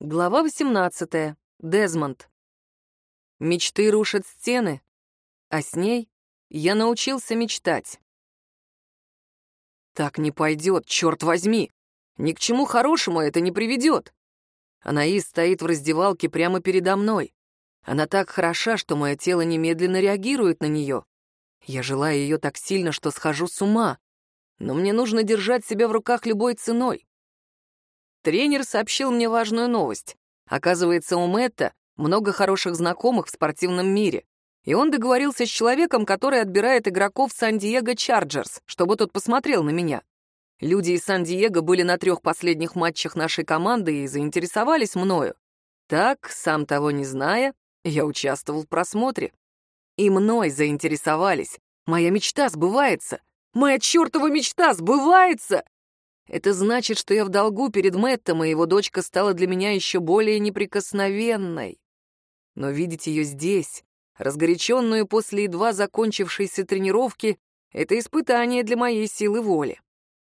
Глава 18. Дезмонд. Мечты рушат стены, а с ней я научился мечтать. Так не пойдет, черт возьми. Ни к чему хорошему это не приведет. Анаис стоит в раздевалке прямо передо мной. Она так хороша, что мое тело немедленно реагирует на нее. Я желаю ее так сильно, что схожу с ума. Но мне нужно держать себя в руках любой ценой. Тренер сообщил мне важную новость. Оказывается, у Мэтта много хороших знакомых в спортивном мире. И он договорился с человеком, который отбирает игроков Сан-Диего Чарджерс, чтобы тот посмотрел на меня. Люди из Сан-Диего были на трех последних матчах нашей команды и заинтересовались мною. Так, сам того не зная, я участвовал в просмотре. И мной заинтересовались. Моя мечта сбывается. Моя чертова мечта сбывается! Это значит, что я в долгу перед Мэттом, и его дочка стала для меня еще более неприкосновенной. Но видеть ее здесь, разгоряченную после едва закончившейся тренировки, это испытание для моей силы воли.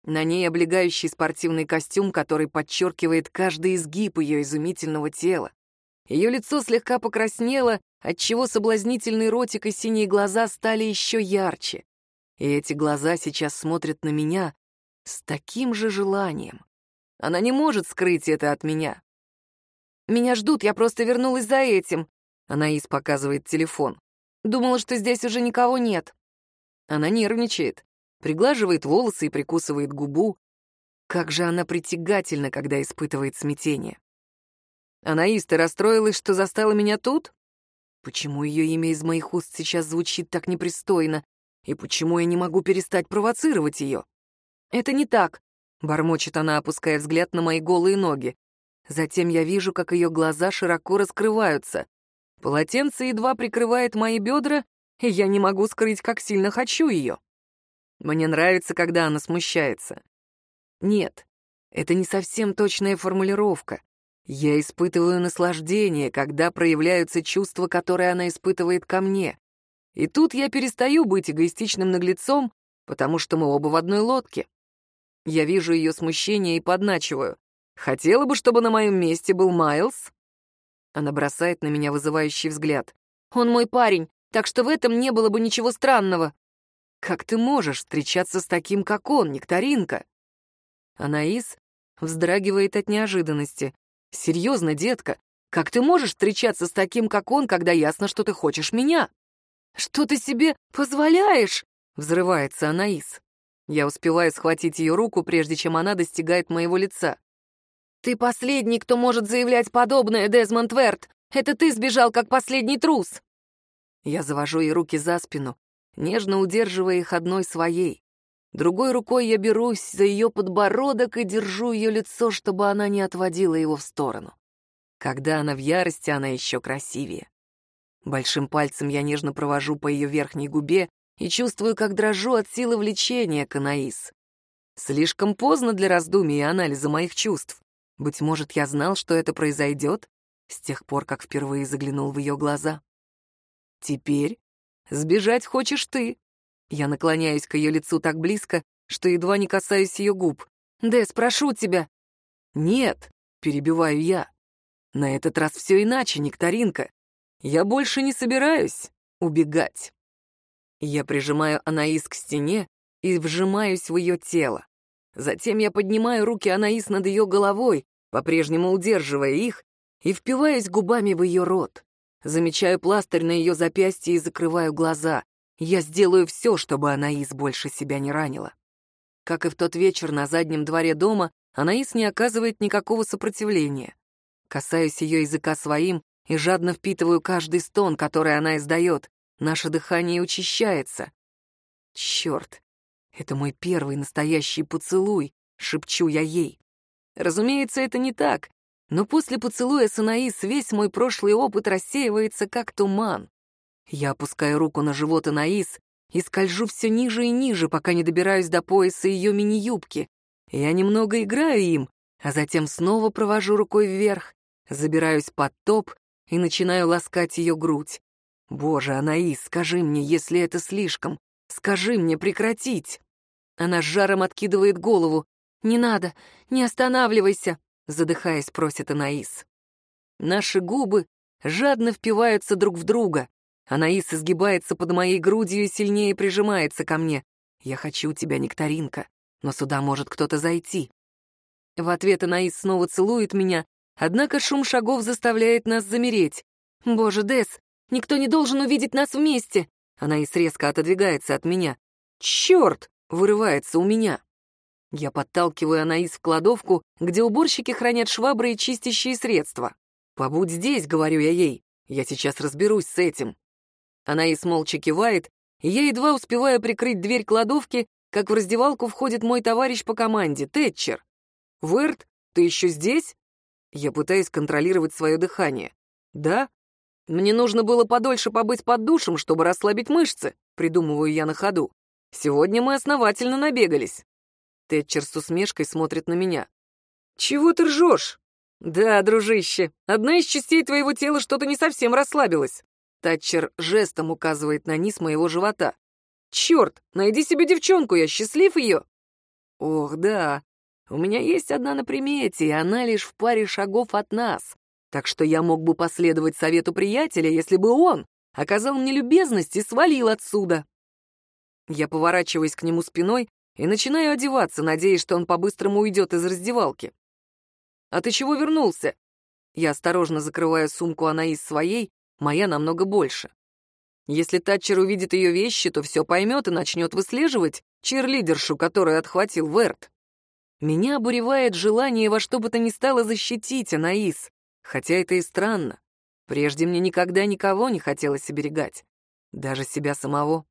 На ней облегающий спортивный костюм, который подчеркивает каждый изгиб ее изумительного тела. Ее лицо слегка покраснело, отчего соблазнительный ротик и синие глаза стали еще ярче. И эти глаза сейчас смотрят на меня, с таким же желанием. Она не может скрыть это от меня. «Меня ждут, я просто вернулась за этим», — Анаис показывает телефон. «Думала, что здесь уже никого нет». Она нервничает, приглаживает волосы и прикусывает губу. Как же она притягательна, когда испытывает смятение. Анаис, ты расстроилась, что застала меня тут? Почему ее имя из моих уст сейчас звучит так непристойно? И почему я не могу перестать провоцировать ее? «Это не так», — бормочет она, опуская взгляд на мои голые ноги. Затем я вижу, как ее глаза широко раскрываются. Полотенце едва прикрывает мои бедра, и я не могу скрыть, как сильно хочу ее. Мне нравится, когда она смущается. Нет, это не совсем точная формулировка. Я испытываю наслаждение, когда проявляются чувства, которые она испытывает ко мне. И тут я перестаю быть эгоистичным наглецом, потому что мы оба в одной лодке. Я вижу ее смущение и подначиваю. Хотела бы, чтобы на моем месте был Майлз? Она бросает на меня вызывающий взгляд. Он мой парень, так что в этом не было бы ничего странного. Как ты можешь встречаться с таким, как он, Нектаринка? Анаис вздрагивает от неожиданности. Серьезно, детка, как ты можешь встречаться с таким, как он, когда ясно, что ты хочешь меня? Что ты себе позволяешь? Взрывается Анаис. Я успеваю схватить ее руку, прежде чем она достигает моего лица. «Ты последний, кто может заявлять подобное, Дезмонд Верт! Это ты сбежал, как последний трус!» Я завожу ей руки за спину, нежно удерживая их одной своей. Другой рукой я берусь за ее подбородок и держу ее лицо, чтобы она не отводила его в сторону. Когда она в ярости, она еще красивее. Большим пальцем я нежно провожу по ее верхней губе, и чувствую, как дрожу от силы влечения к Анаис. Слишком поздно для раздумий и анализа моих чувств. Быть может, я знал, что это произойдет с тех пор, как впервые заглянул в ее глаза. Теперь сбежать хочешь ты. Я наклоняюсь к ее лицу так близко, что едва не касаюсь ее губ. «Дэс, прошу тебя!» «Нет», — перебиваю я. «На этот раз все иначе, Нектаринка. Я больше не собираюсь убегать». Я прижимаю Анаис к стене и вжимаюсь в ее тело. Затем я поднимаю руки Анаис над ее головой, по-прежнему удерживая их, и впиваюсь губами в ее рот. Замечаю пластырь на ее запястье и закрываю глаза. Я сделаю все, чтобы Анаис больше себя не ранила. Как и в тот вечер на заднем дворе дома, Анаис не оказывает никакого сопротивления. Касаюсь ее языка своим и жадно впитываю каждый стон, который она издает. Наше дыхание учащается. Черт, это мой первый настоящий поцелуй, шепчу я ей. Разумеется, это не так, но после поцелуя с Анаис весь мой прошлый опыт рассеивается, как туман. Я опускаю руку на живот Анаис и скольжу все ниже и ниже, пока не добираюсь до пояса ее мини-юбки. Я немного играю им, а затем снова провожу рукой вверх, забираюсь под топ и начинаю ласкать ее грудь. «Боже, Анаис, скажи мне, если это слишком. Скажи мне прекратить!» Она с жаром откидывает голову. «Не надо, не останавливайся!» Задыхаясь, просит Анаис. Наши губы жадно впиваются друг в друга. Анаис изгибается под моей грудью и сильнее прижимается ко мне. «Я хочу тебя, нектаринка, но сюда может кто-то зайти». В ответ Анаис снова целует меня, однако шум шагов заставляет нас замереть. «Боже, Дес, никто не должен увидеть нас вместе!» Анаис резко отодвигается от меня. «Черт!» — вырывается у меня. Я подталкиваю Анаис в кладовку, где уборщики хранят швабры и чистящие средства. «Побудь здесь», — говорю я ей. «Я сейчас разберусь с этим». Анаис молча кивает, и я едва успеваю прикрыть дверь кладовки, как в раздевалку входит мой товарищ по команде, Тэтчер. «Верт, ты еще здесь?» Я пытаюсь контролировать свое дыхание. «Да? Мне нужно было подольше побыть под душем, чтобы расслабить мышцы», придумываю я на ходу. «Сегодня мы основательно набегались». Тэтчер с усмешкой смотрит на меня. «Чего ты ржешь?» «Да, дружище, одна из частей твоего тела что-то не совсем расслабилась». Татчер жестом указывает на низ моего живота. «Черт, найди себе девчонку, я счастлив ее!» «Ох, да, у меня есть одна на примете, и она лишь в паре шагов от нас. Так что я мог бы последовать совету приятеля, если бы он оказал мне любезность и свалил отсюда». Я поворачиваюсь к нему спиной и начинаю одеваться, надеясь, что он по-быстрому уйдет из раздевалки. «А ты чего вернулся?» Я осторожно закрываю сумку Анаис своей, моя намного больше. Если Татчер увидит ее вещи, то все поймет и начнет выслеживать чирлидершу, которую отхватил Верт. Меня обуревает желание во что бы то ни стало защитить Анаис, хотя это и странно. Прежде мне никогда никого не хотелось оберегать, даже себя самого.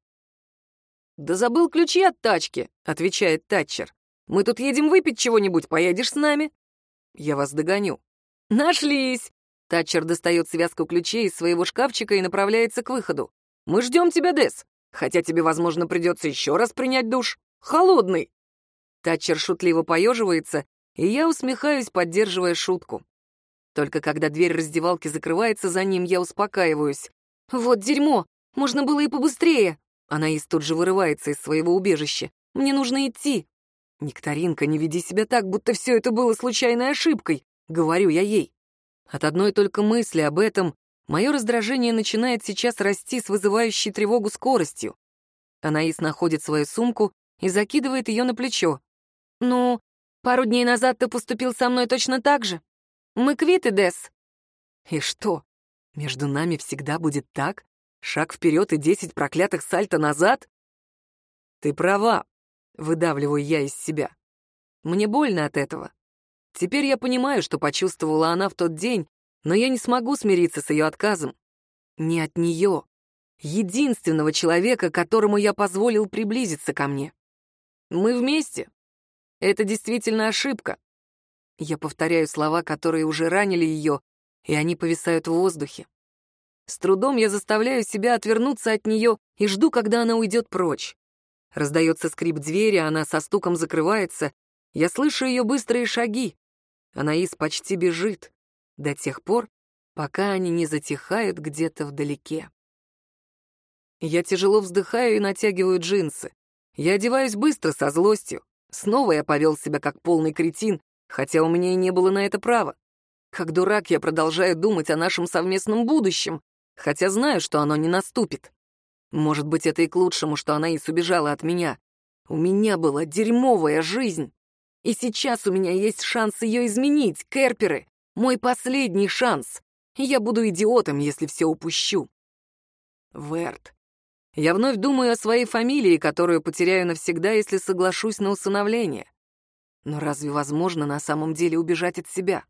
«Да забыл ключи от тачки», — отвечает Татчер. «Мы тут едем выпить чего-нибудь, поедешь с нами?» Я вас догоню». «Нашлись!» Татчер достает связку ключей из своего шкафчика и направляется к выходу. «Мы ждем тебя, Дес, хотя тебе, возможно, придется еще раз принять душ. Холодный!» Татчер шутливо поеживается, и я усмехаюсь, поддерживая шутку. Только когда дверь раздевалки закрывается за ним, я успокаиваюсь. «Вот дерьмо! Можно было и побыстрее!» Анаис тут же вырывается из своего убежища. «Мне нужно идти!» «Нектаринка, не веди себя так, будто все это было случайной ошибкой», — говорю я ей. От одной только мысли об этом мое раздражение начинает сейчас расти с вызывающей тревогу скоростью. Анаис находит свою сумку и закидывает ее на плечо. «Ну, пару дней назад ты поступил со мной точно так же. Мы квиты, Дес». «И что, между нами всегда будет так? Шаг вперед и десять проклятых сальто назад?» «Ты права», Выдавливаю я из себя. Мне больно от этого. Теперь я понимаю, что почувствовала она в тот день, но я не смогу смириться с ее отказом. Не от нее. Единственного человека, которому я позволил приблизиться ко мне. Мы вместе. Это действительно ошибка. Я повторяю слова, которые уже ранили ее, и они повисают в воздухе. С трудом я заставляю себя отвернуться от нее и жду, когда она уйдет прочь. Раздается скрип двери, она со стуком закрывается. Я слышу ее быстрые шаги. Анаис почти бежит. До тех пор, пока они не затихают где-то вдалеке. Я тяжело вздыхаю и натягиваю джинсы. Я одеваюсь быстро, со злостью. Снова я повел себя как полный кретин, хотя у меня и не было на это права. Как дурак я продолжаю думать о нашем совместном будущем, хотя знаю, что оно не наступит. Может быть, это и к лучшему, что она и убежала от меня. У меня была дерьмовая жизнь. И сейчас у меня есть шанс ее изменить, Керперы. Мой последний шанс. Я буду идиотом, если все упущу. Верт. Я вновь думаю о своей фамилии, которую потеряю навсегда, если соглашусь на усыновление. Но разве возможно на самом деле убежать от себя?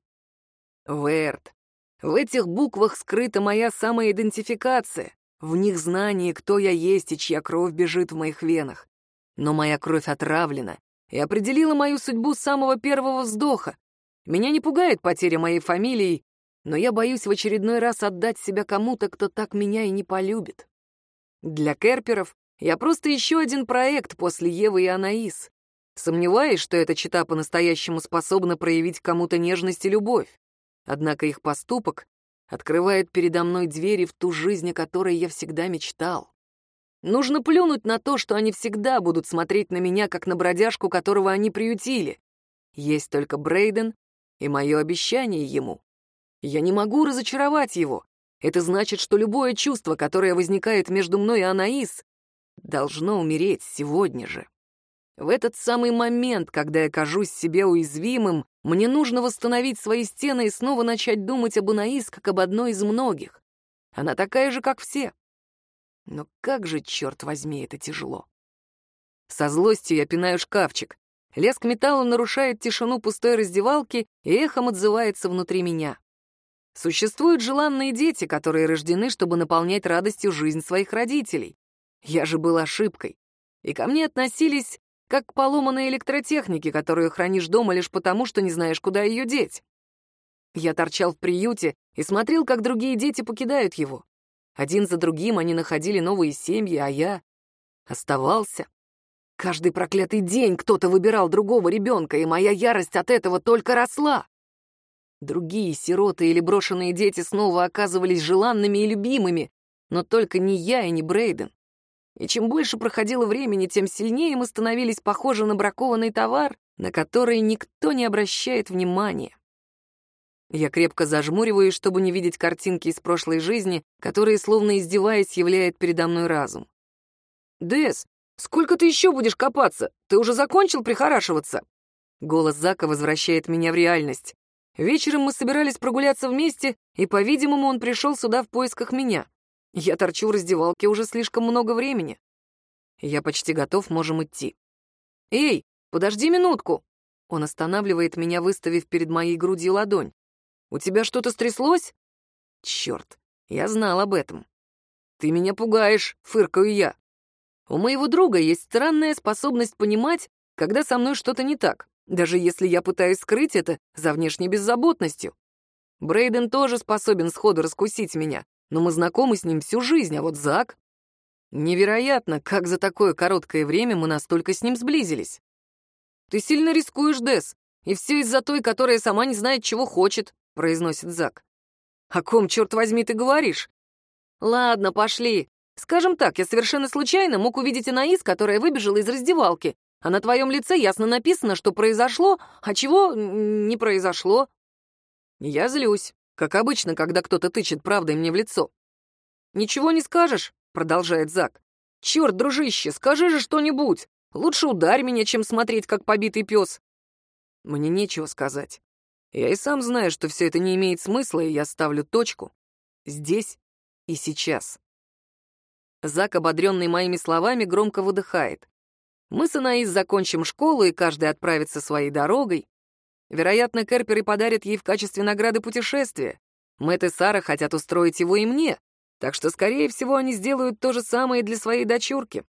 Верт. В этих буквах скрыта моя самоидентификация. В них знание, кто я есть и чья кровь бежит в моих венах. Но моя кровь отравлена и определила мою судьбу с самого первого вздоха. Меня не пугает потеря моей фамилии, но я боюсь в очередной раз отдать себя кому-то, кто так меня и не полюбит. Для Керперов я просто еще один проект после Евы и Анаис. Сомневаюсь, что эта чита по-настоящему способна проявить кому-то нежность и любовь. Однако их поступок открывает передо мной двери в ту жизнь, о которой я всегда мечтал. Нужно плюнуть на то, что они всегда будут смотреть на меня, как на бродяжку, которого они приютили. Есть только Брейден и мое обещание ему. Я не могу разочаровать его. Это значит, что любое чувство, которое возникает между мной и Анаис, должно умереть сегодня же. В этот самый момент, когда я кажусь себе уязвимым, мне нужно восстановить свои стены и снова начать думать об Анаис как об одной из многих. Она такая же, как все. Но как же, черт возьми, это тяжело. Со злостью я пинаю шкафчик. Леск металла нарушает тишину пустой раздевалки и эхом отзывается внутри меня. Существуют желанные дети, которые рождены, чтобы наполнять радостью жизнь своих родителей. Я же был ошибкой. И ко мне относились как к поломанной электротехнике, которую хранишь дома лишь потому, что не знаешь, куда ее деть. Я торчал в приюте и смотрел, как другие дети покидают его. Один за другим они находили новые семьи, а я оставался. Каждый проклятый день кто-то выбирал другого ребенка, и моя ярость от этого только росла. Другие сироты или брошенные дети снова оказывались желанными и любимыми, но только не я и не Брейден. И чем больше проходило времени, тем сильнее мы становились похожи на бракованный товар, на который никто не обращает внимания. Я крепко зажмуриваюсь, чтобы не видеть картинки из прошлой жизни, которые, словно издеваясь, являет передо мной разум. «Дэс, сколько ты еще будешь копаться? Ты уже закончил прихорашиваться?» Голос Зака возвращает меня в реальность. Вечером мы собирались прогуляться вместе, и, по-видимому, он пришел сюда в поисках меня. Я торчу в раздевалке уже слишком много времени. Я почти готов, можем идти. «Эй, подожди минутку!» Он останавливает меня, выставив перед моей грудью ладонь. «У тебя что-то стряслось?» «Черт, я знал об этом». «Ты меня пугаешь», — фыркаю я. У моего друга есть странная способность понимать, когда со мной что-то не так, даже если я пытаюсь скрыть это за внешней беззаботностью. Брейден тоже способен сходу раскусить меня, но мы знакомы с ним всю жизнь, а вот Зак... Невероятно, как за такое короткое время мы настолько с ним сблизились. «Ты сильно рискуешь, Дес, и все из-за той, которая сама не знает, чего хочет», — произносит Зак. «О ком, черт возьми, ты говоришь?» «Ладно, пошли. Скажем так, я совершенно случайно мог увидеть Анаис, которая выбежала из раздевалки, а на твоем лице ясно написано, что произошло, а чего не произошло». Я злюсь. Как обычно, когда кто-то тычет правдой мне в лицо. «Ничего не скажешь?» — продолжает Зак. «Черт, дружище, скажи же что-нибудь. Лучше ударь меня, чем смотреть, как побитый пес». Мне нечего сказать. Я и сам знаю, что все это не имеет смысла, и я ставлю точку. Здесь и сейчас. Зак, ободренный моими словами, громко выдыхает. Мы с Анаис закончим школу, и каждый отправится своей дорогой. Вероятно, Керперы подарят ей в качестве награды путешествие. Мэтт и Сара хотят устроить его и мне, так что, скорее всего, они сделают то же самое для своей дочурки.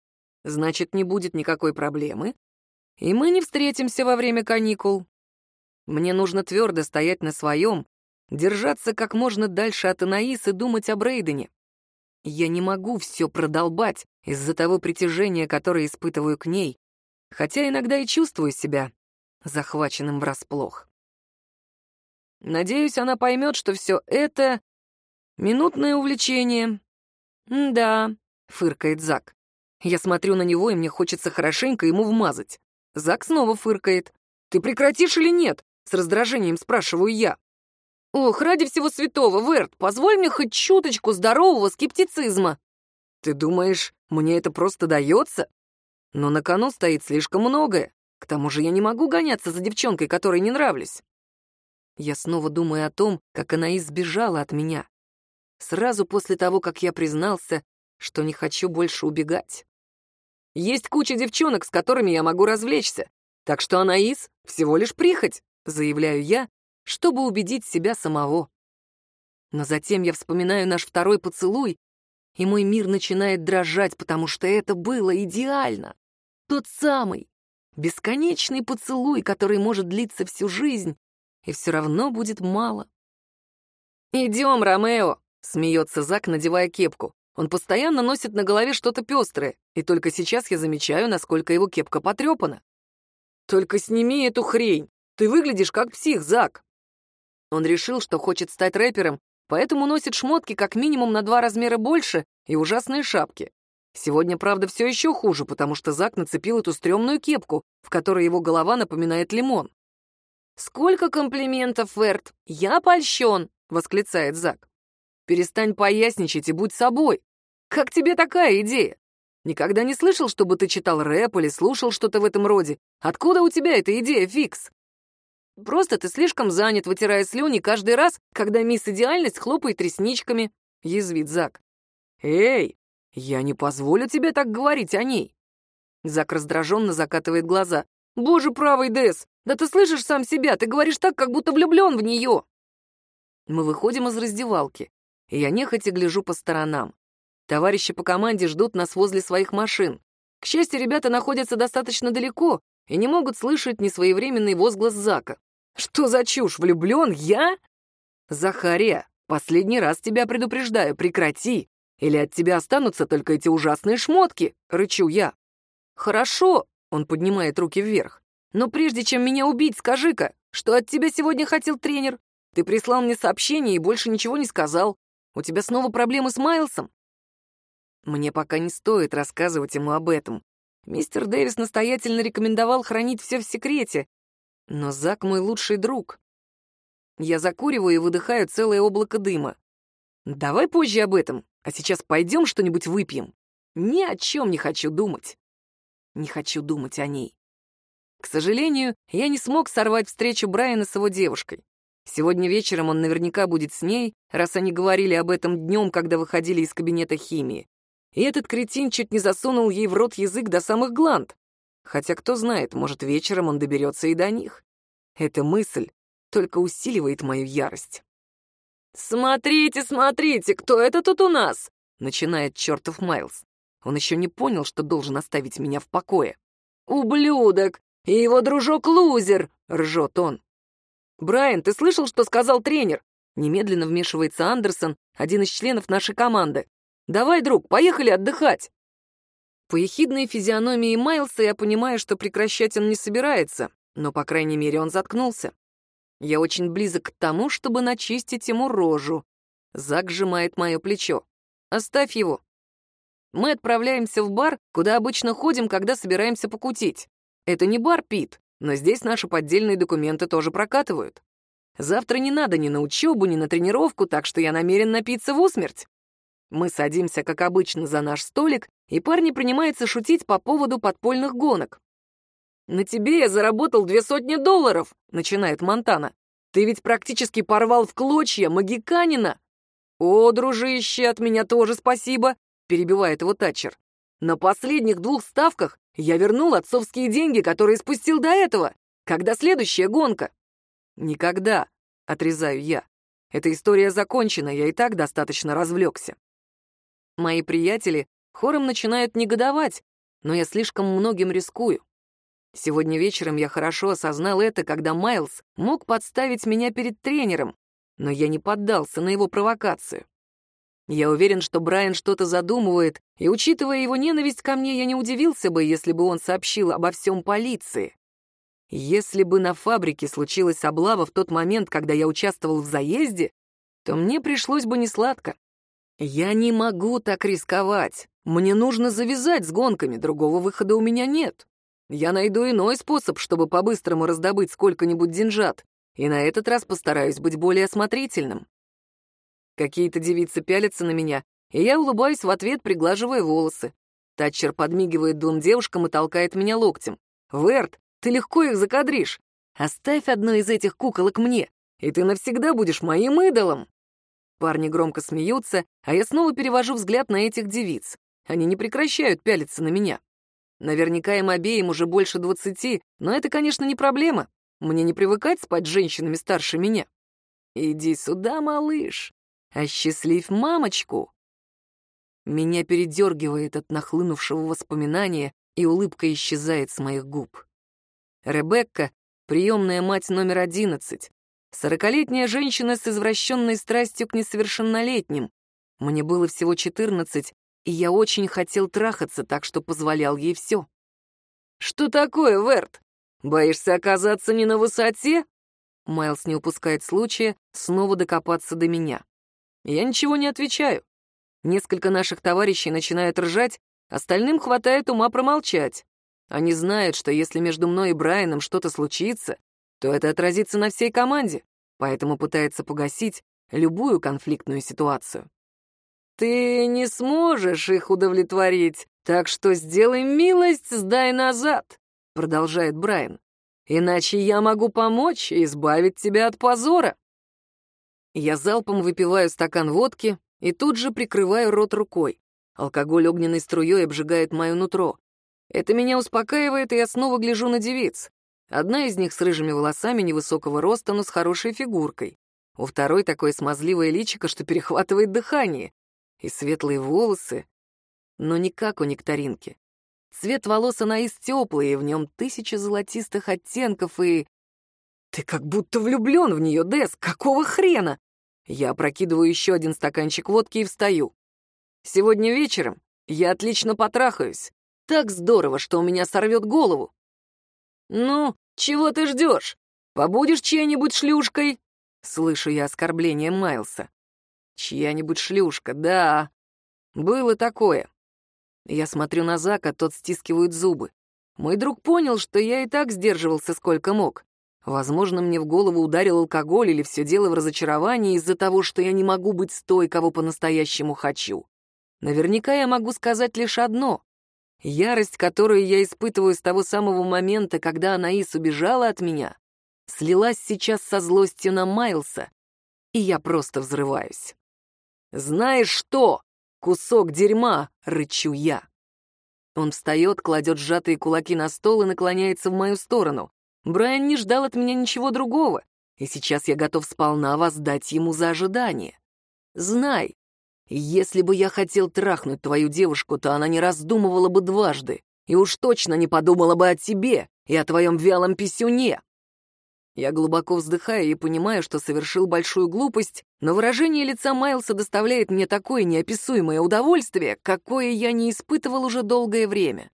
Значит, не будет никакой проблемы, и мы не встретимся во время каникул. Мне нужно твердо стоять на своем, держаться как можно дальше от Анаис и думать о Брейдене. Я не могу все продолбать из-за того притяжения, которое испытываю к ней, хотя иногда и чувствую себя захваченным врасплох. Надеюсь, она поймет, что все это — минутное увлечение. «Да», — фыркает Зак. Я смотрю на него, и мне хочется хорошенько ему вмазать. Зак снова фыркает. «Ты прекратишь или нет?» — с раздражением спрашиваю я. «Ох, ради всего святого, Верт, позволь мне хоть чуточку здорового скептицизма». «Ты думаешь, мне это просто дается?» Но на кону стоит слишком многое. К тому же я не могу гоняться за девчонкой, которой не нравлюсь. Я снова думаю о том, как она избежала от меня. Сразу после того, как я признался, что не хочу больше убегать. Есть куча девчонок, с которыми я могу развлечься, так что Анаис — всего лишь прихоть, заявляю я, чтобы убедить себя самого. Но затем я вспоминаю наш второй поцелуй, и мой мир начинает дрожать, потому что это было идеально. Тот самый, Бесконечный поцелуй, который может длиться всю жизнь, и все равно будет мало. «Идем, Ромео!» — смеется Зак, надевая кепку. Он постоянно носит на голове что-то пестрое, и только сейчас я замечаю, насколько его кепка потрепана. «Только сними эту хрень! Ты выглядишь как псих, Зак!» Он решил, что хочет стать рэпером, поэтому носит шмотки как минимум на два размера больше и ужасные шапки. Сегодня, правда, все еще хуже, потому что Зак нацепил эту стрёмную кепку, в которой его голова напоминает лимон. «Сколько комплиментов, Верт! Я польщен!» — восклицает Зак. «Перестань поясничать и будь собой. Как тебе такая идея? Никогда не слышал, чтобы ты читал рэп или слушал что-то в этом роде. Откуда у тебя эта идея, Фикс?» «Просто ты слишком занят, вытирая слюни каждый раз, когда мисс Идеальность хлопает ресничками», — язвит Зак. «Эй, я не позволю тебе так говорить о ней». Зак раздраженно закатывает глаза. «Боже правый, Дэс, да ты слышишь сам себя, ты говоришь так, как будто влюблен в нее!» Мы выходим из раздевалки, и я нехотя гляжу по сторонам. Товарищи по команде ждут нас возле своих машин. К счастью, ребята находятся достаточно далеко и не могут слышать несвоевременный возглас Зака. «Что за чушь? Влюблен? Я?» «Захария, последний раз тебя предупреждаю, прекрати, или от тебя останутся только эти ужасные шмотки», — рычу я. «Хорошо», — он поднимает руки вверх. «Но прежде чем меня убить, скажи-ка, что от тебя сегодня хотел тренер? Ты прислал мне сообщение и больше ничего не сказал. У тебя снова проблемы с Майлсом?» Мне пока не стоит рассказывать ему об этом. Мистер Дэвис настоятельно рекомендовал хранить все в секрете. Но Зак мой лучший друг. Я закуриваю и выдыхаю целое облако дыма. Давай позже об этом, а сейчас пойдем что-нибудь выпьем. Ни о чем не хочу думать не хочу думать о ней. К сожалению, я не смог сорвать встречу Брайана с его девушкой. Сегодня вечером он наверняка будет с ней, раз они говорили об этом днем, когда выходили из кабинета химии. И этот кретин чуть не засунул ей в рот язык до самых гланд. Хотя, кто знает, может, вечером он доберется и до них. Эта мысль только усиливает мою ярость. «Смотрите, смотрите, кто это тут у нас?» — начинает чертов Майлз. Он еще не понял, что должен оставить меня в покое. «Ублюдок! И его дружок-лузер!» — ржет он. «Брайан, ты слышал, что сказал тренер?» Немедленно вмешивается Андерсон, один из членов нашей команды. «Давай, друг, поехали отдыхать!» По ехидной физиономии Майлса я понимаю, что прекращать он не собирается, но, по крайней мере, он заткнулся. Я очень близок к тому, чтобы начистить ему рожу. Зак сжимает мое плечо. «Оставь его. Мы отправляемся в бар, куда обычно ходим, когда собираемся покутить. Это не бар Пит, но здесь наши поддельные документы тоже прокатывают. Завтра не надо ни на учебу, ни на тренировку, так что я намерен напиться в усмерть. Мы садимся, как обычно, за наш столик, и парни принимаются шутить по поводу подпольных гонок. «На тебе я заработал две сотни долларов», — начинает Монтана. «Ты ведь практически порвал в клочья магиканина». «О, дружище, от меня тоже спасибо перебивает его Татчер. На последних двух ставках я вернул отцовские деньги, которые спустил до этого. Когда следующая гонка? Никогда, отрезаю я. Эта история закончена, я и так достаточно развлекся. Мои приятели хором начинают негодовать, но я слишком многим рискую. Сегодня вечером я хорошо осознал это, когда Майлз мог подставить меня перед тренером, но я не поддался на его провокацию. Я уверен, что Брайан что-то задумывает, и, учитывая его ненависть ко мне, я не удивился бы, если бы он сообщил обо всем полиции. Если бы на фабрике случилась облава в тот момент, когда я участвовал в заезде, то мне пришлось бы несладко. Я не могу так рисковать. Мне нужно завязать с гонками, другого выхода у меня нет. Я найду иной способ, чтобы по-быстрому раздобыть сколько-нибудь деньжат, и на этот раз постараюсь быть более осмотрительным. Какие-то девицы пялятся на меня, и я улыбаюсь в ответ, приглаживая волосы. Татчер подмигивает двум девушкам и толкает меня локтем. «Верт, ты легко их закадришь. Оставь одну из этих куколок мне, и ты навсегда будешь моим идолом». Парни громко смеются, а я снова перевожу взгляд на этих девиц. Они не прекращают пялиться на меня. Наверняка им обеим уже больше двадцати, но это, конечно, не проблема. Мне не привыкать спать с женщинами старше меня. «Иди сюда, малыш», Осчастливь мамочку!» Меня передергивает от нахлынувшего воспоминания, и улыбка исчезает с моих губ. Ребекка — приемная мать номер одиннадцать. Сорокалетняя женщина с извращенной страстью к несовершеннолетним. Мне было всего четырнадцать, и я очень хотел трахаться, так что позволял ей все. «Что такое, Верт? Боишься оказаться не на высоте?» Майлз не упускает случая снова докопаться до меня. Я ничего не отвечаю. Несколько наших товарищей начинают ржать, остальным хватает ума промолчать. Они знают, что если между мной и Брайаном что-то случится, то это отразится на всей команде, поэтому пытаются погасить любую конфликтную ситуацию. «Ты не сможешь их удовлетворить, так что сделай милость, сдай назад», — продолжает Брайан. «Иначе я могу помочь и избавить тебя от позора». Я залпом выпиваю стакан водки и тут же прикрываю рот рукой. Алкоголь огненной струей обжигает мое нутро. Это меня успокаивает, и я снова гляжу на девиц. Одна из них с рыжими волосами невысокого роста, но с хорошей фигуркой. У второй такое смазливое личико, что перехватывает дыхание. И светлые волосы. Но не как у нектаринки. Цвет волос Анаис теплый, и в нем тысяча золотистых оттенков, и... Ты как будто влюблен в нее, Дес, какого хрена? Я опрокидываю еще один стаканчик водки и встаю. Сегодня вечером я отлично потрахаюсь. Так здорово, что у меня сорвет голову. Ну, чего ты ждешь? Побудешь чьей-нибудь шлюшкой? Слышу я оскорбление Майлса. Чья-нибудь шлюшка, да. Было такое. Я смотрю на Зака, тот стискивает зубы. Мой друг понял, что я и так сдерживался сколько мог. Возможно, мне в голову ударил алкоголь или все дело в разочаровании из-за того, что я не могу быть с той, кого по-настоящему хочу. Наверняка я могу сказать лишь одно. Ярость, которую я испытываю с того самого момента, когда Анаис убежала от меня, слилась сейчас со злостью на Майлса, и я просто взрываюсь. «Знаешь что? Кусок дерьма!» — рычу я. Он встает, кладет сжатые кулаки на стол и наклоняется в мою сторону. Брайан не ждал от меня ничего другого, и сейчас я готов сполна воздать ему за ожидание. Знай, если бы я хотел трахнуть твою девушку, то она не раздумывала бы дважды, и уж точно не подумала бы о тебе и о твоем вялом писюне. Я глубоко вздыхаю и понимаю, что совершил большую глупость, но выражение лица Майлса доставляет мне такое неописуемое удовольствие, какое я не испытывал уже долгое время.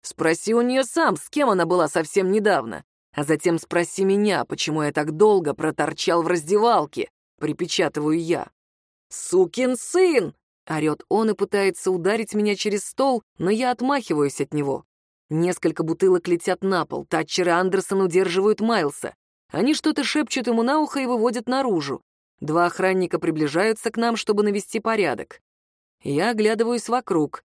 Спроси у нее сам, с кем она была совсем недавно, а затем спроси меня, почему я так долго проторчал в раздевалке, припечатываю я. «Сукин сын!» — орёт он и пытается ударить меня через стол, но я отмахиваюсь от него. Несколько бутылок летят на пол, Татчер и Андерсон удерживают Майлса. Они что-то шепчут ему на ухо и выводят наружу. Два охранника приближаются к нам, чтобы навести порядок. Я оглядываюсь вокруг.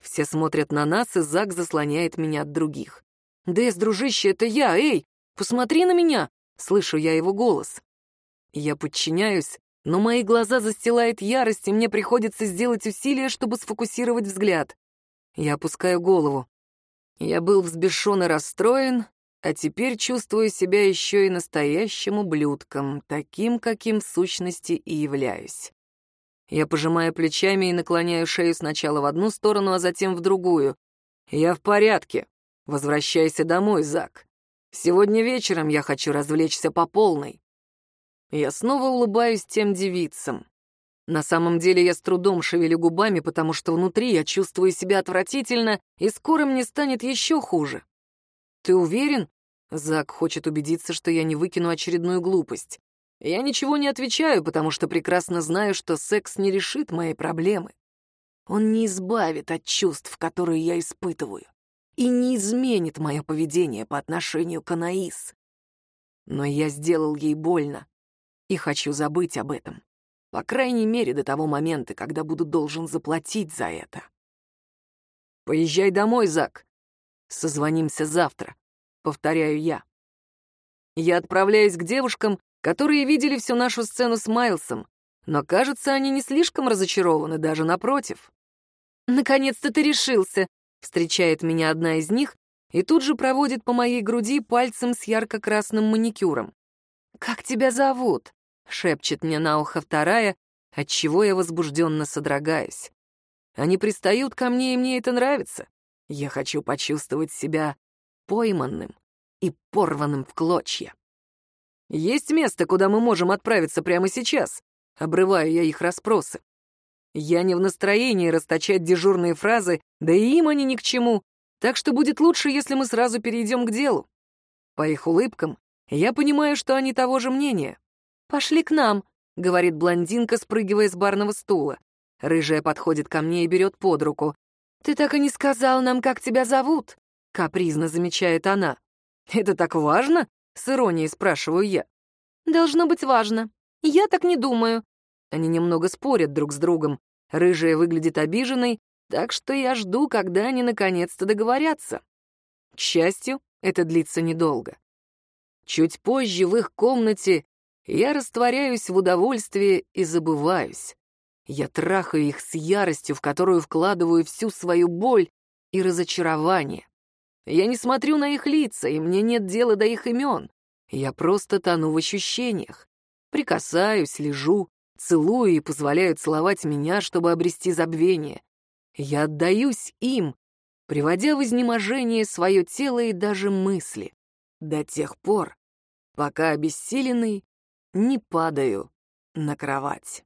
Все смотрят на нас, и Зак заслоняет меня от других. «Дэс, дружище, это я, эй, посмотри на меня!» Слышу я его голос. Я подчиняюсь, но мои глаза застилает ярость, и мне приходится сделать усилие, чтобы сфокусировать взгляд. Я опускаю голову. Я был взбешен и расстроен, а теперь чувствую себя еще и настоящим ублюдком, таким, каким в сущности и являюсь. Я пожимаю плечами и наклоняю шею сначала в одну сторону, а затем в другую. «Я в порядке. Возвращайся домой, Зак. Сегодня вечером я хочу развлечься по полной. Я снова улыбаюсь тем девицам. На самом деле я с трудом шевелю губами, потому что внутри я чувствую себя отвратительно, и скоро мне станет еще хуже. Ты уверен? Зак хочет убедиться, что я не выкину очередную глупость. Я ничего не отвечаю, потому что прекрасно знаю, что секс не решит мои проблемы. Он не избавит от чувств, которые я испытываю, и не изменит мое поведение по отношению к Анаис. Но я сделал ей больно, и хочу забыть об этом. По крайней мере, до того момента, когда буду должен заплатить за это. «Поезжай домой, Зак. Созвонимся завтра», — повторяю я. Я отправляюсь к девушкам, которые видели всю нашу сцену с Майлсом, но, кажется, они не слишком разочарованы, даже напротив. «Наконец-то ты решился», — встречает меня одна из них и тут же проводит по моей груди пальцем с ярко-красным маникюром. «Как тебя зовут?» — шепчет мне на ухо вторая, отчего я возбужденно содрогаюсь. Они пристают ко мне, и мне это нравится. Я хочу почувствовать себя пойманным и порванным в клочья. «Есть место, куда мы можем отправиться прямо сейчас?» Обрываю я их расспросы. Я не в настроении расточать дежурные фразы, да и им они ни к чему, так что будет лучше, если мы сразу перейдем к делу. По их улыбкам я понимаю, что они того же мнения. «Пошли к нам», — говорит блондинка, спрыгивая с барного стула. Рыжая подходит ко мне и берет под руку. «Ты так и не сказал нам, как тебя зовут», — капризно замечает она. «Это так важно?» — с иронией спрашиваю я. «Должно быть важно. Я так не думаю. Они немного спорят друг с другом. Рыжая выглядит обиженной, так что я жду, когда они наконец-то договорятся. К счастью, это длится недолго. Чуть позже в их комнате я растворяюсь в удовольствии и забываюсь. Я трахаю их с яростью, в которую вкладываю всю свою боль и разочарование. Я не смотрю на их лица, и мне нет дела до их имен. Я просто тону в ощущениях. Прикасаюсь, лежу, целую и позволяю целовать меня, чтобы обрести забвение. Я отдаюсь им, приводя в изнеможение свое тело и даже мысли, до тех пор, пока обессиленный не падаю на кровать.